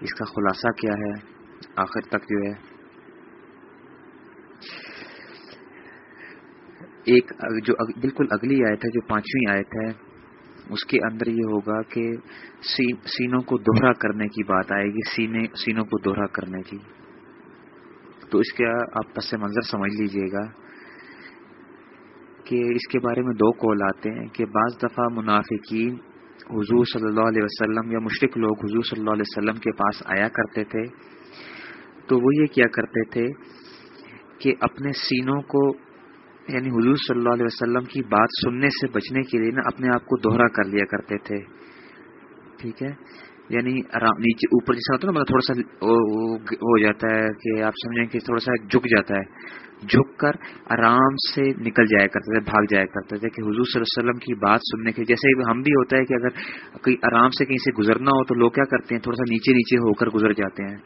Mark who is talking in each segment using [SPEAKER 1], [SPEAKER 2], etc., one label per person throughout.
[SPEAKER 1] اس کا خلاصہ کیا ہے؟ آخر تک جو ہے۔ ایک جو بالکل اگلی آیت ہے، جو پانچویں آیت ہے، اس کے اندر یہ ہوگا کہ سینوں کو دوہرا کرنے کی بات آئے گی، سینے سینوں کو دوہرا کرنے کی۔ تو اس کا آپ پس منظر سمجھ لیجیے گا کہ اس کے بارے میں دو کول آتے ہیں کہ بعض دفعہ منافقین حضور صلی اللہ علیہ وسلم یا مشرق لوگ حضور صلی اللہ علیہ وسلم کے پاس آیا کرتے تھے، تو وہ یہ کیا کرتے تھے کہ اپنے سینوں کو یعنی حضور صلی اللہ علیہ وسلم کی بات سننے سے بچنے کے لیے نا اپنے آپ کو دوہرا کر لیا کرتے تھے۔ ٹھیک ہے؟ یعنی نیچے اوپر جیسا ہوتا ہے نا مطلب تھوڑا سا ہو جاتا ہے کہ آپ سمجھیں کہ تھوڑا سا جھک جاتا ہے۔ جھک کر آرام سے نکل جایا کرتے تھے بھاگ جایا کرتے تھے کہ حضور صلی اللہ علیہ وسلم کی بات سننے کے جیسے ہم بھی ہوتا ہے کہ اگر کوئی آرام سے کہیں سے گزرنا ہو تو لوگ کیا کرتے ہیں، تھوڑا سا نیچے نیچے ہو کر گزر جاتے ہیں۔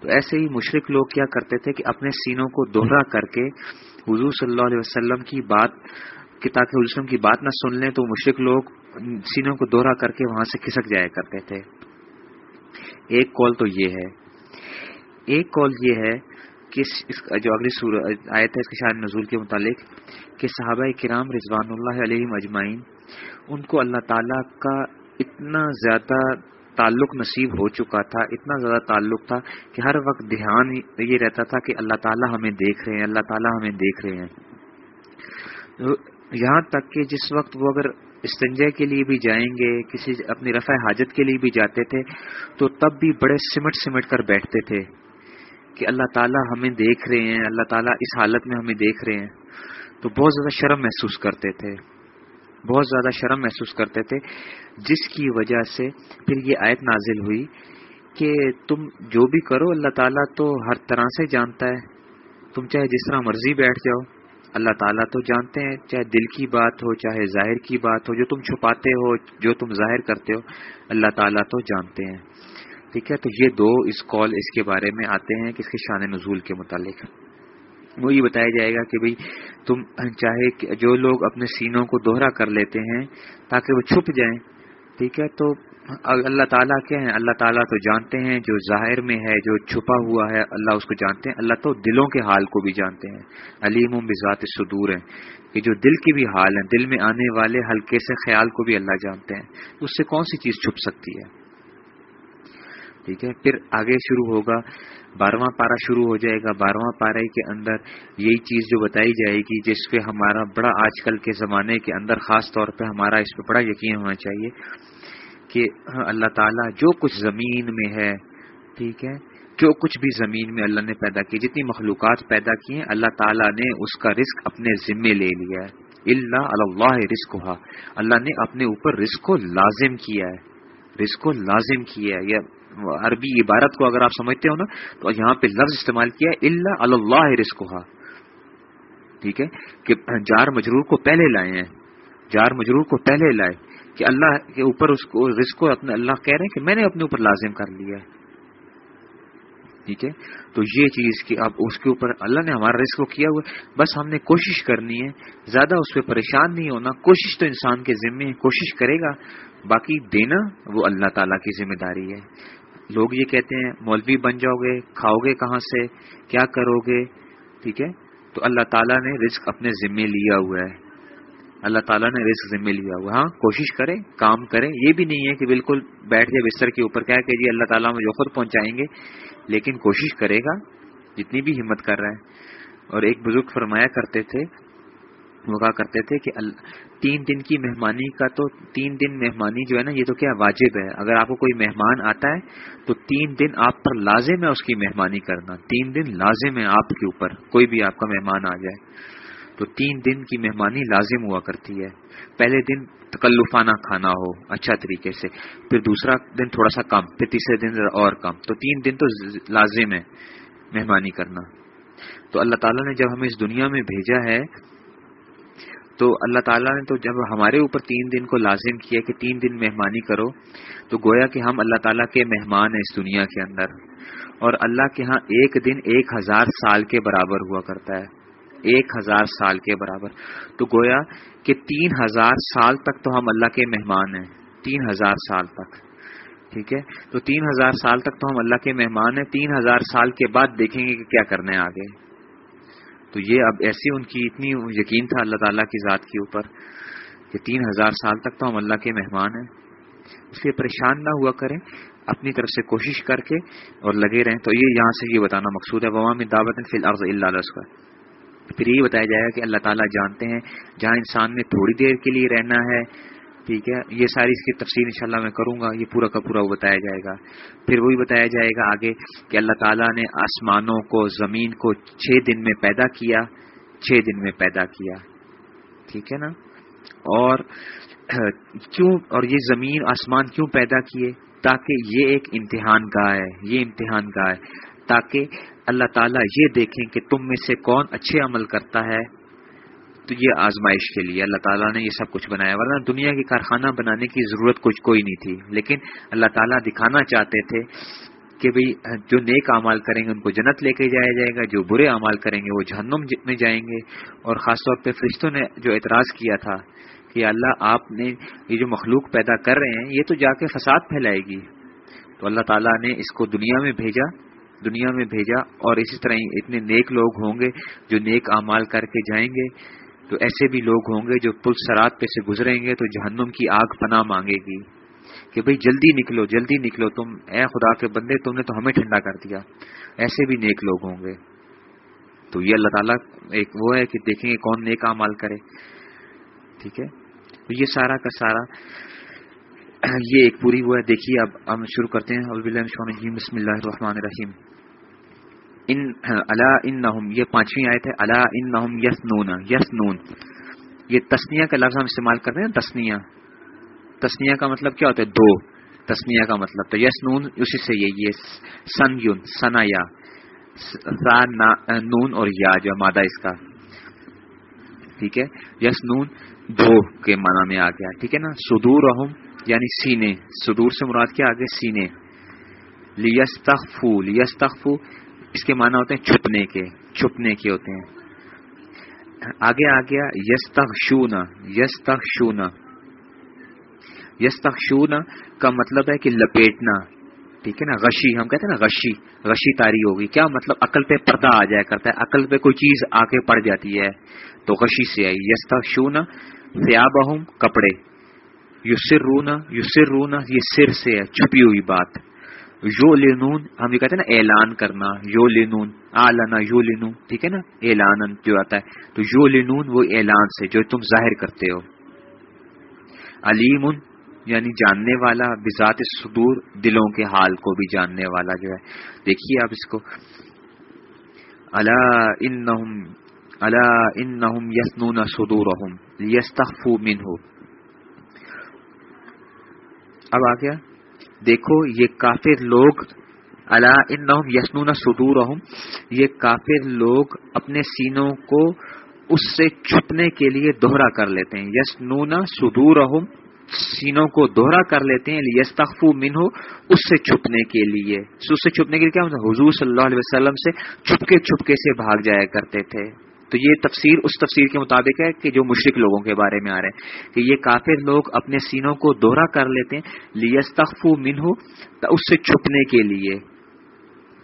[SPEAKER 1] تو ایسے ہی مشرق لوگ کیا کرتے تھے کہ اپنے سینوں کو دوہرا کر کے حضور صلی اللہ علیہ وسلم کی بات کہ تاکہ حضور کی بات نہ سن لیں تو مشرق لوگ سینوں کو دوہرا کر کے وہاں سے کھسک جایا کرتے تھے۔ ایک کال تو یہ ہے۔ ایک کال یہ ہے کہ جو اگلی آیت ہے اس کے شاید نزول کے متعلق کہ صحابہ کرام رضوان اللہ علیہ مجمعین ان کو اللہ تعالی کا اتنا زیادہ تعلق نصیب ہو چکا تھا، اتنا زیادہ تعلق تھا کہ ہر وقت دھیان یہ رہتا تھا کہ اللہ تعالیٰ ہمیں دیکھ رہے ہیں، اللہ تعالیٰ ہمیں دیکھ رہے ہیں۔ یہاں تک کہ جس وقت وہ اگر استنجے کے لیے بھی جائیں گے، کسی اپنی رفع حاجت کے لیے بھی جاتے تھے، تو تب بھی بڑے سمٹ سمٹ کر بیٹھتے تھے کہ اللہ تعالیٰ ہمیں دیکھ رہے ہیں، اللہ تعالیٰ اس حالت میں ہمیں دیکھ رہے ہیں۔ تو بہت زیادہ شرم محسوس کرتے تھے۔ بہت زیادہ شرم محسوس کرتے تھے، جس کی وجہ سے پھر یہ آیت نازل ہوئی کہ تم جو بھی کرو، اللہ تعالیٰ تو ہر طرح سے جانتا ہے۔ تم چاہے جس طرح مرضی بیٹھ جاؤ۔ اللہ تعالیٰ تو جانتے ہیں، چاہے دل کی بات ہو، چاہے ظاہر کی بات ہو، جو تم چھپاتے ہو، جو تم ظاہر کرتے ہو، اللہ تعالیٰ تو جانتے ہیں۔ ٹھیک ہے؟ تو یہ دو اس کال اس کے بارے میں آتے ہیں کہ اس کے شان نزول کے متعلق۔ وہ یہ بتایا جائے گا کہ بھئی تم چاہے جو لوگ اپنے سینوں کو دوہرا کر لیتے ہیں تاکہ وہ چھپ جائیں۔ ٹھیک ہے؟ تو اللہ تعالیٰ کیا ہے اللہ تعالیٰ تو جانتے ہیں، جو ظاہر میں ہے، جو چھپا ہوا ہے، اللہ اس کو جانتے ہیں۔ اللہ تو دلوں کے حال کو بھی جانتے ہیں۔ علیم بذات صدور ہیں۔ کہ جو دل کی بھی حال ہیں، دل میں آنے والے ہلکے سے خیال کو بھی اللہ جانتے ہیں۔ اس سے کون سی چیز چھپ سکتی ہے؟ ٹھیک ہے، پھر آگے شروع ہوگا۔ بارہواں پارا شروع ہو جائے گا۔ بارہواں پارے کے اندر یہی چیز جو بتائی جائے گی، جس پہ ہمارا بڑا آج کل کے زمانے کے اندر خاص طور پہ ہمارا اس پہ بڑا یقین ہونا چاہیے۔ کہ ہاں، اللہ تعالیٰ جو کچھ زمین میں ہے، ٹھیک ہے، جو کچھ بھی زمین میں اللہ نے پیدا کی، جتنی مخلوقات پیدا کی ہیں، اللہ تعالیٰ نے اس کا رزق اپنے ذمے لے لیا ہے۔ اللہ اللہ رزق اللہ نے اپنے اوپر رزق کو لازم کیا ہے۔ رزق کو لازم کیا ہے۔ یا عربی عبارت کو اگر آپ سمجھتے ہو نا، تو یہاں پہ لفظ استعمال کیا ہے اللہ اللہ رسک ٹھیک ہے، کہ جار مجرور کو پہلے لائے ہیں۔ جار مجرور کو پہلے لائے۔ کہ اللہ کے اوپر اس کو رزق کو اپنے اللہ کہہ رہے ہیں کہ میں نے اپنے اوپر لازم کر لیا ہے۔ ٹھیک ہے؟ تو یہ چیز کہ اب اس کے اوپر اللہ نے ہمارا رزق کو کیا ہوا بس ہم نے کوشش کرنی ہے۔ زیادہ اس پہ پریشان نہیں ہونا۔ کوشش تو انسان کے ذمے ہے، کوشش کرے گا۔ باقی دینا وہ اللہ تعالیٰ کی ذمہ داری ہے۔ لوگ یہ کہتے ہیں، مولوی بن جاؤ گے کھاؤ گے کہاں سے؟ کیا کرو گے؟ ٹھیک ہے؟ تو اللہ تعالیٰ نے رزق اپنے ذمے لیا ہوا ہے۔ اللہ تعالیٰ نے رزق ذمے لیا ہوا ہاں کوشش کرے کام کرے یہ بھی نہیں ہے کہ بالکل بیٹھ جائے بستر کے اوپر کیا کہ جی اللہ تعالیٰ مجھے خود پہنچائیں گے۔ لیکن کوشش کرے گا، جتنی بھی ہمت کر رہا ہے۔ اور ایک بزرگ فرمایا کرتے تھے، وہ کہا کرتے تھے کہ تین دن کی مہمانی کا تو تین دن مہمانی جو ہے نا، یہ تو کیا واجب ہے؟ اگر آپ کو کوئی مہمان آتا ہے، تو تین دن آپ پر لازم ہے اس کی مہمانی کرنا۔ تین دن لازم ہے آپ کے اوپر، کوئی بھی آپ کا مہمان آ جائے۔ تو تین دن کی مہمانی لازم ہوا کرتی ہے۔ پہلے دن تکلفانہ کھانا ہو اچھا طریقے سے، پھر دوسرا دن تھوڑا سا کم پھر تیسرے دن اور کم تو تین دن تو لازم ہے مہمانی کرنا۔ تو اللہ تعالیٰ نے جب ہمیں اس دنیا میں بھیجا ہے، تو اللہ تعالیٰ نے تو جب ہمارے اوپر تین دن کو لازم کیا کہ تین دن مہمانی کرو، تو گویا کہ ہم اللہ تعالیٰ کے مہمان ہیں اس دنیا کے اندر۔ اور اللہ کے ہاں ایک دن ایک ہزار سال کے برابر ہوا کرتا ہے۔ ایک ہزار سال کے برابر۔ تو گویا کہ تین ہزار سال تک تو ہم اللہ کے مہمان ہیں۔ تین ہزار سال تک۔ ٹھیک ہے؟ تو تین ہزار سال تک تو ہم اللہ کے مہمان ہیں۔ تین ہزار سال کے بعد دیکھیں گے کہ کیا کرنے آگے۔ تو یہ اب ایسی ان کی اتنی یقین تھا اللہ تعالیٰ کی ذات کے اوپر کہ تین ہزار سال تک تو ہم اللہ کے مہمان ہیں۔ اس لیے پریشان نہ ہوا کریں۔ اپنی طرف سے کوشش کر کے اور لگے رہیں۔ تو یہ یہاں سے یہ بتانا مقصود ہے۔ وہاں دعوت فی الارض اللہ کا پھر یہ بتایا جائے گا کہ اللہ تعالیٰ جانتے ہیں، جہاں انسان نے تھوڑی دیر کے لیے رہنا ہے، ٹھیک ہے، یہ ساری اس کی تفصیل انشاءاللہ میں کروں گا، یہ پورا کا پورا وہ بتایا جائے گا۔ پھر وہی بتایا جائے گا آگے کہ اللہ تعالیٰ نے آسمانوں کو، زمین کو چھ دن میں پیدا کیا، چھ دن میں پیدا کیا۔ ٹھیک ہے نا؟ اور کیوں، اور یہ زمین، آسمان کیوں پیدا کیے؟ تاکہ یہ ایک امتحان گاہ ہے، یہ امتحان گاہ ہے۔ تاکہ اللہ تعالیٰ یہ دیکھیں کہ تم میں سے کون اچھے عمل کرتا ہے، تو یہ آزمائش کے لیے اللہ تعالیٰ نے یہ سب کچھ بنایا۔ ورنہ دنیا کی کارخانہ بنانے کی ضرورت کچھ کوئی نہیں تھی۔ لیکن اللہ تعالیٰ دکھانا چاہتے تھے کہ بھئی جو نیک اعمال کریں گے، ان کو جنت لے کے جایا جائے گا، جو برے اعمال کریں گے، وہ جہنم میں جائیں گے۔ اور خاص طور پہ فرشتوں نے جو اعتراض کیا تھا کہ اللہ آپ نے یہ جو مخلوق پیدا کر رہے ہیں، یہ تو جا کے فساد پھیلائے گی۔ تو اللہ تعالیٰ نے اس کو دنیا میں بھیجا۔ دنیا میں بھیجا اور اسی طرح اتنے نیک لوگ ہوں گے جو نیک اعمال کر کے جائیں گے، تو ایسے بھی لوگ ہوں گے جو پل سرات پہ سے گزریں گے تو جہنم کی آگ پناہ مانگے گی کہ بھئی جلدی نکلو جلدی نکلو، تم اے خدا کے بندے، تم نے تو ہمیں ٹھنڈا کر دیا۔ ایسے بھی نیک لوگ ہوں گے۔ تو یہ اللہ تعالیٰ ایک وہ ہے کہ دیکھیں گے کون نیک مال کرے۔ ٹھیک ہے؟ تو یہ سارا کا سارا یہ ایک پوری وہ ہے۔ دیکھیے اب ہم شروع کرتے ہیں۔ بسم اللہ الرحمن الرحیم۔ ان اللہ ان یہ پانچویں آئے تھے اللہ ان نہم یس نون یس نون یہ تسنیا کا لفظ ہم استعمال کرتے ہیں تسنیا تسنیا کا مطلب کیا ہوتا ہے، دو. تسنیا کا مطلب تو یس نون اسی سے یہ یہ سن یون سنا یا نون اور یا جو مادہ اس کا. ٹھیک ہے؟ یس نون دو کے معنی میں آ گیا. ٹھیک ہے نا؟ سدور رحم یعنی سینے. سدور سے مراد کیا آگے؟ سینے. لیس تخفو لیس تخفو اس کے معنی ہوتے ہیں چھپنے کے چھپنے کے ہوتے ہیں۔ آگے آ گیا یس تخ شونا یس تخ شونا یس تخ شونا کا مطلب ہے کہ لپیٹنا، ٹھیک ہے نا؟ غشی، ہم کہتے ہیں نا غشی غشی تاری ہوگی۔ کیا مطلب؟ عقل پہ پردہ آ جایا کرتا ہے، عقل پہ کوئی چیز آ کے پڑ جاتی ہے۔ تو غشی سے آئی۔ یس تخ شونا سیاب کپڑے۔ یو سر رونا یو سر رونا یہ سر سے ہے، چھپی ہوئی بات۔ یو لینون ہم یہ کہتے ہیں نا اعلان کرنا یو لینون آلنا یو لینون ٹھیک ہے نا؟ اعلان جو آتا ہے۔ تو یو لینون وہ اعلان سے جو تم ظاہر کرتے ہو۔ علیم یعنی جاننے والا، بذات صدور، دلوں کے حال کو بھی جاننے والا جو ہے۔ دیکھیے آپ اس کو۔ اللہ ان اللہ ان یسنون سدور یستخو من ہو اب آ گیا۔ دیکھو، یہ کافر لوگ اللہ ان یسنون سدور یہ کافر لوگ اپنے سینوں کو اس سے چھپنے کے لیے دوہرا کر لیتے ہیں۔ یس نونا سدور سینوں کو دوہرا کر لیتے ہیں یس تخفو من ہو اس سے چھپنے کے لیے۔ اس سے چھپنے کے لیے کیا مطلب؟ حضور صلی اللہ علیہ وسلم سے چھپکے چھپکے سے بھاگ جایا کرتے تھے۔ تو یہ تفسیر اس تفسیر کے مطابق ہے کہ جو مشرق لوگوں کے بارے میں آ رہے ہیں کہ یہ کافر لوگ اپنے سینوں کو دوہرا کر لیتے ہیں لیس من ہو اس سے چھپنے کے لیے۔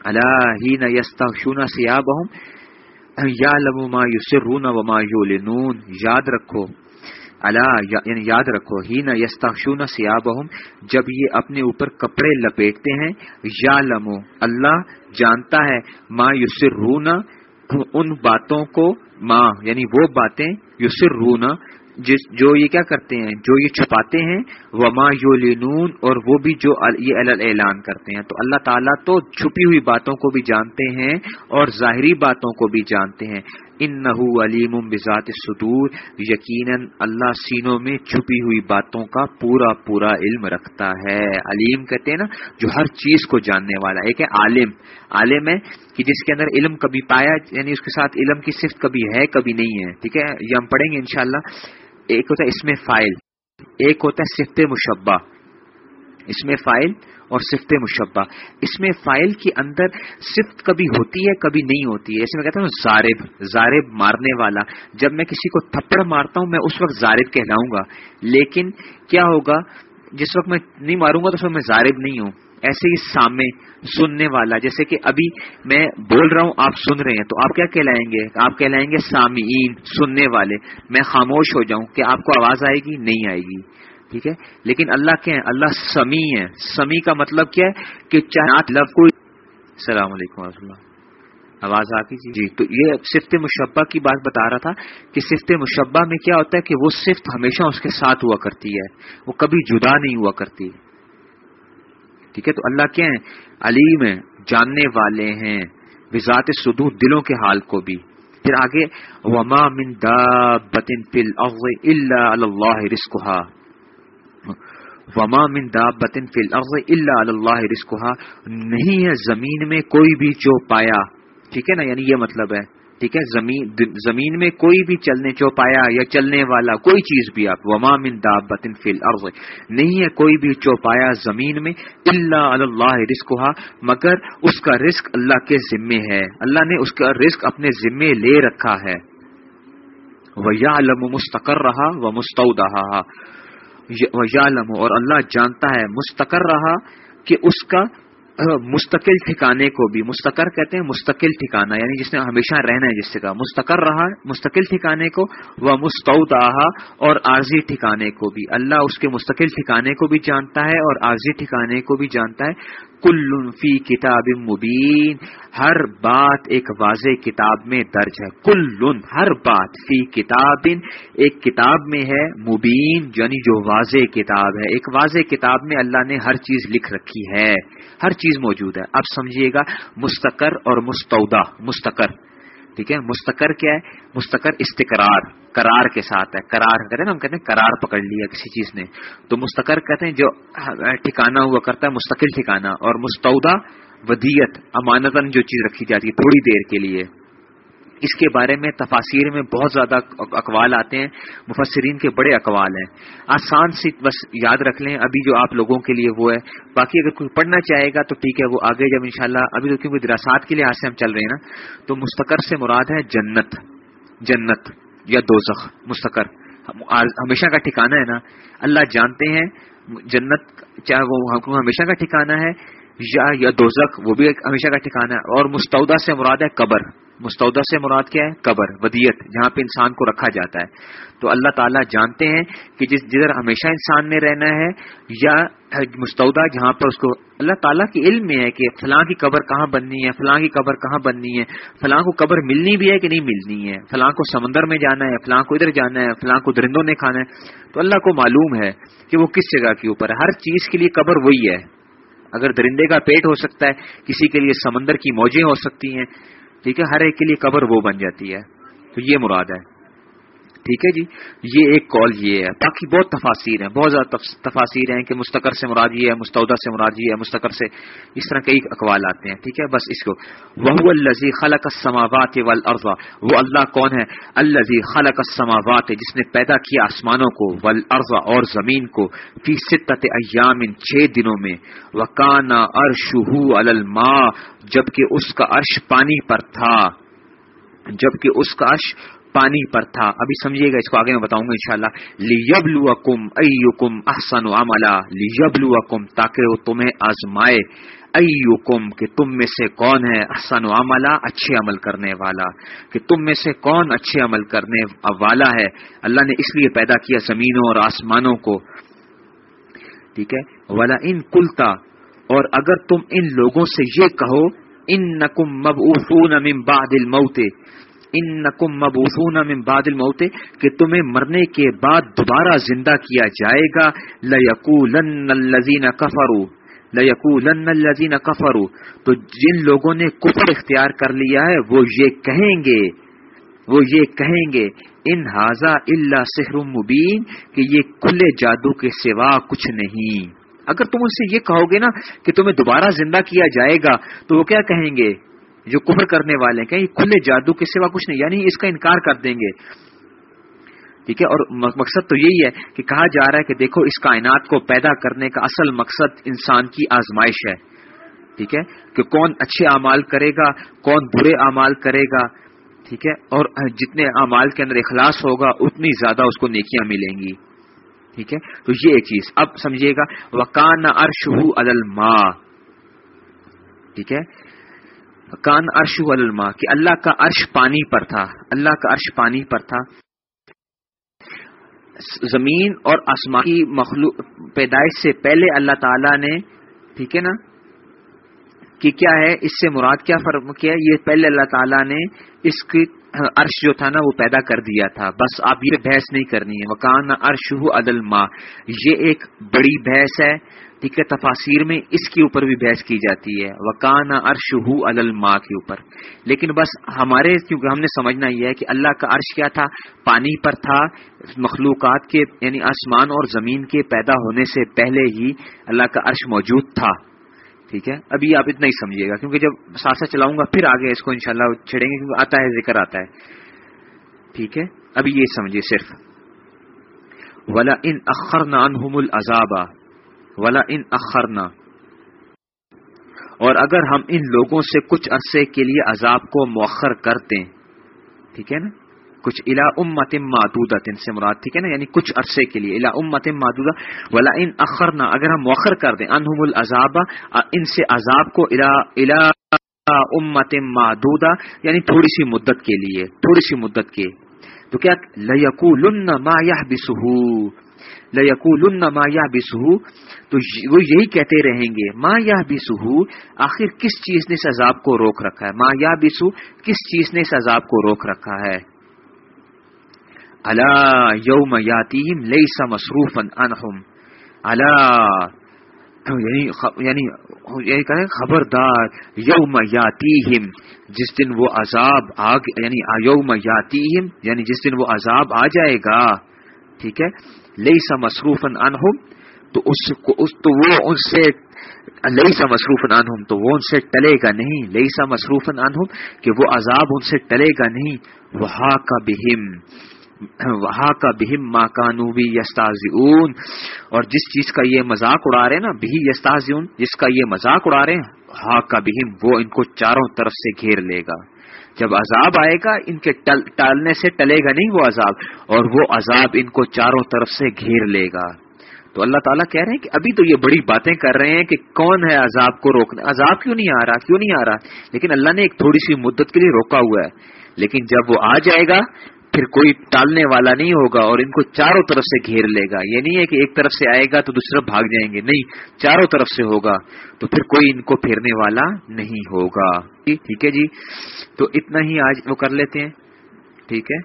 [SPEAKER 1] اللہ ہی نہ یس تخشونا سیاب یا لما یوسر رونا وما یو لنون یاد رکھو اللہ یعنی یاد رکھو ہی نہ یس تخشونا جب یہ اپنے اوپر کپڑے لپیٹتے ہیں یا لمو اللہ جانتا ہے، ما یوسر رونا ان باتوں کو ماں یعنی وہ باتیں یسر رونا جس جو یہ کیا کرتے ہیں، جو یہ چھپاتے ہیں، وما یو لینون اور وہ بھی جو یہ اعلان کرتے ہیں۔ تو اللہ تعالیٰ تو چھپی ہوئی باتوں کو بھی جانتے ہیں اور ظاہری باتوں کو بھی جانتے ہیں۔ ان علیم بذات صدور، یقیناً اللہ سینوں میں چھپی ہوئی باتوں کا پورا پورا علم رکھتا ہے۔ علیم کہتے ہیں نا، جو ہر چیز کو جاننے والا، ایک ہے عالم۔ عالم ہے کہ جس کے اندر علم کبھی پایا یعنی اس کے ساتھ علم کی صفت کبھی ہے، کبھی نہیں ہے۔ ٹھیک ہے؟ یہ ہم پڑھیں گے انشاءاللہ۔ ایک ہوتا ہے اس میں فائل ایک ہوتا ہے صفت مشبہ۔ اس میں فائل اور صفت مشبہ۔ اس میں فائل کے اندر صفت کبھی ہوتی ہے، کبھی نہیں ہوتی ہے۔ ایسے میں کہتا ہوں زارب زارب مارنے والا۔ جب میں کسی کو تھپڑ مارتا ہوں، میں اس وقت زارب کہلاؤں گا۔ لیکن کیا ہوگا؟ جس وقت میں نہیں ماروں گا، تو اس وقت میں زارب نہیں ہوں۔ ایسے ہی سامنے سننے والا۔ جیسے کہ ابھی میں بول رہا ہوں، آپ سن رہے ہیں، تو آپ کیا کہلائیں گے؟ آپ کہلائیں گے سامعین، سننے والے۔ میں خاموش ہو جاؤں کہ آپ کو آواز آئے گی، نہیں آئے گی۔ ٹھیک ہے؟ لیکن اللہ کیا ہے اللہ سمی ہے سمی کا مطلب کیا ہے؟ کہ چاہے لفظ کوئی السلام علیکم و اللہ۔ آواز آتی جی؟ جی تو یہ صفت مشبہ کی بات بتا رہا تھا کہ صفت مشبہ میں کیا ہوتا ہے کہ وہ صفت ہمیشہ اس کے ساتھ ہوا کرتی ہے۔ وہ کبھی جدا نہیں ہوا کرتی۔ ٹھیک ہے؟ تو اللہ کیا ہے علیم ہے جاننے والے ہیں۔ وزات سدو دلوں کے حال کو بھی۔ پھر آگے، وما من دابتن فی الارض الا اللہ رزقها۔ وما من دابتن فی الارض الا اللہ رزقها۔ نہیں ہے زمین میں کوئی بھی جو پایا۔ ٹھیک ہے نا؟ یعنی یہ مطلب ہے۔ ٹھیک ہے؟ زمین زمین میں کوئی بھی چلنے چوپایا یا چلنے والا کوئی چیز بھی آپ، وما من دابت فی الارض نہیں ہے کوئی بھی چوپایا زمین میں اللہ اللہ رزق مگر اس کا رزق اللہ کے ذمے ہے۔ اللہ نے اس کا رزق اپنے ذمے لے رکھا ہے۔ وہ یا مستقر رہا وہ مستعود یعلم اور اللہ جانتا ہے، مستقر رہا کہ اس کا مستقل ٹھکانے کو بھی، مستقر کہتے ہیں مستقل ٹھکانا یعنی جس نے ہمیشہ رہنا ہے جس سے کہا مستقر رہا، مستقل ٹھکانے کو وہ مستعود اور عارضی ٹھکانے کو بھی۔ اللہ اس کے مستقل ٹھکانے کو بھی جانتا ہے اور عارضی ٹھکانے کو بھی جانتا ہے۔ کل فی کتاب مبین، ہر بات ایک واضح کتاب میں درج ہے۔ کل، ہر بات فی کتاب، ایک کتاب میں ہے مبین یعنی جو واضح کتاب ہے۔ ایک واضح کتاب میں اللہ نے ہر چیز لکھ رکھی ہے۔ ہر چیز موجود ہے۔ اب سمجھیے گا، مستقر اور مستعودہ مستقر۔ ٹھیک ہے؟ مستقر کیا ہے؟ مستقر استقرار کرار کے ساتھ ہے۔ کرار کہتے ہیں نا، ہم کہتے ہیں کرار پکڑ لیا کسی چیز نے۔ تو مستقر کہتے ہیں جو ٹھکانا ہوا کرتا ہے، مستقل ٹھکانا اور مستعودہ ودیت امانتن جو چیز رکھی جاتی ہے تھوڑی دیر کے لیے۔ اس کے بارے میں تفاصیر میں بہت زیادہ اقوال آتے ہیں، مفسرین کے بڑے اقوال ہیں۔ آسان سی بس یاد رکھ لیں، ابھی جو آپ لوگوں کے لیے وہ ہے۔ باقی اگر کوئی پڑھنا چاہے گا تو ٹھیک ہے، وہ آگے جب انشاءاللہ ابھی تو کیونکہ دراسات کے لحاظ سے ہم چل رہے ہیں نا، تو مستقر سے مراد ہے جنت۔ جنت یا دوزخ، مستقر۔ ہمیشہ کا ٹھکانا ہے نا۔ اللہ جانتے ہیں، جنت چاہے وہ ہمیشہ کا ٹھکانا ہے یا دوزخ، وہ بھی ہمیشہ کا ٹھکانا ہے۔ اور مستعودہ سے مراد ہے قبر۔ مستعودہ سے مراد کیا ہے؟ قبر ودیت جہاں پہ انسان کو رکھا جاتا ہے۔ تو اللہ تعالیٰ جانتے ہیں کہ جس جدھر ہمیشہ انسان نے رہنا ہے یا مستعودہ جہاں پر اس کو اللہ تعالیٰ کی علم میں ہے کہ فلاں کی قبر کہاں بننی ہے، فلاں کی قبر کہاں بننی ہے، فلاں کو قبر ملنی بھی ہے کہ نہیں ملنی ہے، فلاں کو سمندر میں جانا ہے، فلاں کو ادھر جانا ہے، فلاں کو درندوں نے کھانا ہے۔ تو اللہ کو معلوم ہے کہ وہ کس جگہ کے اوپر ہے۔ ہر چیز کے لیے قبر وہی ہے۔ اگر درندے کا پیٹ ہو سکتا ہے، کسی کے لیے سمندر کی موجیں ہو سکتی ہیں۔ ٹھیک ہے؟ ہر ایک کے لیے قبر وہ بن جاتی ہے۔ تو یہ مراد ہے۔ ٹھیک ہے جی؟ یہ ایک کال یہ ہے۔ باقی بہت تفاصیر ہیں، بہت زیادہ تفاصیر ہیں کہ مستقر سے مراد یہ ہے مستعودہ سے مراد یہ ہے، مستقر سے اس طرح کئی اقوال آتے ہیں، ٹھیک ہے؟ بس اس کو۔ وہ الزی خلق السماوات والارض وہ اللہ کون ہے؟ الزی خلق السماوات، جس نے پیدا کیا آسمانوں کو والارض اور زمین کو فی ستت ایام چھ دنوں میں۔ وکانا ارشہ الماء، جبکہ اس کا عرش پانی پر تھا۔ جبکہ اس کا عرش پانی پر تھا۔ ابھی سمجھیے گا، اس کو آگے میں بتاؤں گا ان شاء اللہ احسن عملہ لیبلو اکم تاکہ وہ تمہیں آزمائے۔ ایوکم، کہ تم میں سے کون ہے احسن عملہ اچھے عمل کرنے والا۔ کہ تم میں سے کون اچھے عمل کرنے والا ہے۔ اللہ نے اس لیے پیدا کیا زمینوں اور آسمانوں کو۔ ٹھیک ہے؟ والا ان کلتا اور اگر تم ان لوگوں سے یہ کہو ان نکم مبعوثون من بعد الموت۔ ان نقم مبوسون من بعد الموت، کہ تمہیں مرنے کے بعد دوبارہ زندہ کیا جائے گا، لَيَقُولَنَّ الَّذِينَ كَفَرُوا، لَيَقُولَنَّ الَّذِينَ كَفَرُوا۔ تو جن لوگوں نے کفر اختیار کر لیا ہے، وہ یہ کہیں گے، وہ یہ کہیں گے، ان حاضا اللہ سحر مبین، کہ یہ کھلے جادو کے سوا کچھ نہیں۔ اگر تم ان سے یہ کہو گے نا کہ تمہیں دوبارہ زندہ کیا جائے گا، تو وہ کیا کہیں گے؟ جو کفر کرنے والے ہیں کہ کھلے جادو کے سوا کچھ نہیں یعنی اس کا انکار کر دیں گے۔ ٹھیک ہے؟ اور مقصد تو یہی ہے کہ کہا جا رہا ہے کہ دیکھو، اس کائنات کو پیدا کرنے کا اصل مقصد انسان کی آزمائش ہے۔ ٹھیک ہے؟ کہ کون اچھے اعمال کرے گا، کون برے اعمال کرے گا۔ ٹھیک ہے؟ اور جتنے اعمال کے اندر اخلاص ہوگا، اتنی زیادہ اس کو نیکیاں ملیں گی۔ ٹھیک ہے؟ تو یہ ایک چیز۔ اب سمجھیے گا وکان ارش الما ٹھیک ہے؟ کان ارش الما کہ اللہ کا عرش پانی پر تھا، اللہ کا عرش پانی پر تھا۔ زمین اور آسمانی مخلوق، پیدائش سے پہلے اللہ تعالی نے، ٹھیک ہے نا؟ کہ کیا ہے، اس سے مراد کیا فرق، کیا یہ پہلے اللہ تعالیٰ نے اس کی عرش جو تھا نا، وہ پیدا کر دیا تھا۔ بس آپ یہ بحث نہیں کرنی ہے۔ وکان عرش عدل ماں یہ ایک بڑی بحث ہے۔ ٹھیک ہے تفاصیر میں اس کے اوپر بھی بحث کی جاتی ہے۔ وکان عرش عدل ماں کے اوپر۔ لیکن بس ہمارے کیونکہ ہم نے سمجھنا یہ ہے کہ اللہ کا عرش کیا تھا؟ پانی پر تھا۔ مخلوقات کے یعنی آسمان اور زمین کے پیدا ہونے سے پہلے ہی اللہ کا عرش موجود تھا۔ ٹھیک ہے؟ ابھی آپ اتنا ہی سمجھیے گا، کیونکہ جب ساتھ چلاؤں گا پھر آگے اس کو انشاءاللہ چھڑیں گے کیونکہ آتا ہے، ذکر آتا ہے۔ ٹھیک ہے؟ ابھی یہ سمجھیے صرف۔ ولا ان اخرنا انہم العذاب۔ ولا ان اخرنا اور اگر ہم ان لوگوں سے کچھ عرصے کے لیے عذاب کو مؤخر کرتے، ٹھیک ہے نا؟ کچھ الا امت مادودہ تن سے مراد، ٹھیک ہے نا؟ یعنی کچھ عرصے کے لیے الا امت مادودہ ولا ان اخرنا اگر ہم مؤخر کر دیں انہم العذاب، ان سے عذاب کو الا الا امت مادودہ یعنی تھوڑی سی مدت کے لیے، تھوڑی سی مدت کے۔ تو کیا؟ لَيَقُولُنَّ مَا يَحْبِسُهُ۔ لَيَقُولُنَّ مَا يَحْبِسُهُ تو وہ یہی کہتے رہیں گے، ما یا بسو آخر کس چیز نے اس عذاب کو روک رکھا ہے؟ ما یا بسو کس چیز نے اس عذاب کو روک رکھا ہے؟ اللہ یوم یاتیم لیسا مصروف انہم اللہ یعنی, یعنی یعنی یعنی کہیں خبردار، یوم یاتیہم، جس دن وہ عذاب آگ یعنی یوم یاتیہم یعنی جس دن وہ عذاب آ جائے گا۔ ٹھیک ہے؟ لیسا مصروف انہم تو اس کو اس تو وہ ان سے لئی سا مصروف انہم تو وہ ان سے ٹلے گا نہیں۔ لئی سا مصروف انہم کہ وہ عذاب ان سے ٹلے گا نہیں۔ وہاں کا بہم وہاں کا بہم ماں کانوی یستاز اور جس چیز کا یہ مذاق اڑا رہے نا بھی یستاز جس کا یہ مذاق اڑا رہے ہیں ہا کا بہم وہ ان کو چاروں طرف سے گھیر لے گا۔ جب عذاب آئے گا، ان کے ٹالنے سے ٹلے گا نہیں وہ عذاب، اور وہ عذاب ان کو چاروں طرف سے گھیر لے گا۔ تو اللہ تعالیٰ کہہ رہے ہیں کہ ابھی تو یہ بڑی باتیں کر رہے ہیں کہ کون ہے عذاب کو روکنے، عذاب کیوں نہیں آ رہا، کیوں نہیں آ رہا؟ لیکن اللہ نے ایک تھوڑی سی مدت کے لیے روکا ہوا ہے۔ لیکن جب وہ آ جائے گا پھر کوئی ٹالنے والا نہیں ہوگا اور ان کو چاروں طرف سے گھیر لے گا۔ یہ نہیں ہے کہ ایک طرف سے آئے گا تو دوسرا بھاگ جائیں گے۔ نہیں، چاروں طرف سے ہوگا۔ تو پھر کوئی ان کو پھیرنے والا نہیں ہوگا۔ ٹھیک ہے جی؟ تو اتنا ہی آج وہ کر لیتے ہیں۔ ٹھیک ہے؟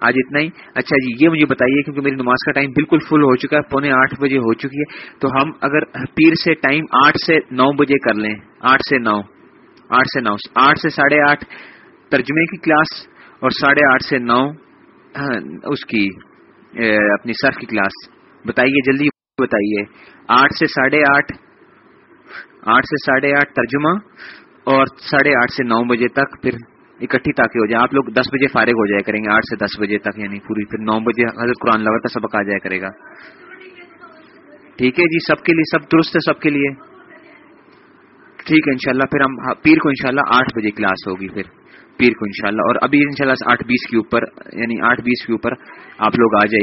[SPEAKER 1] آج اتنا ہی۔ اچھا جی یہ مجھے بتائیے کیونکہ میری نماز کا ٹائم بالکل فل ہو چکا ہے، پونے آٹھ بجے ہو چکی ہے۔ تو ہم اگر پیر سے ٹائم آٹھ سے نو بجے کر لیں۔ آٹھ سے نو۔ آٹھ سے نو۔ آٹھ سے ساڑھے آٹھ ترجمے کی کلاس اور ساڑھے آٹھ سے نو۔ ہاں، اس کی اپنی سرف کی کلاس۔ بتائیے، جلدی بتائیے۔ آٹھ سے ساڑھے آٹھ آٹھ سے ساڑھے آٹھ ترجمہ اور ساڑھے آٹھ سے نو بجے تک پھر اکٹھی تاکہ ہو جائے۔ آپ لوگ دس بجے فارغ ہو جائے کریں گے، آٹھ سے دس بجے تک یعنی پوری۔ پھر نو بجے حضرت قرآن لور کا سبق آ جائے کرے گا۔ ٹھیک ہے جی سب کے لیے، سب درست ہے سب کے لیے؟ ٹھیک ہے، انشاءاللہ۔ پھر ہم، پیر کو انشاءاللہ شاء آٹھ بجے کلاس ہوگی پھر۔ پیر کو انشاءاللہ، اور ابھی انشاءاللہ آٹھ بیس کے اوپر یعنی آٹھ بیس کے اوپر آپ لوگ آ جائیے۔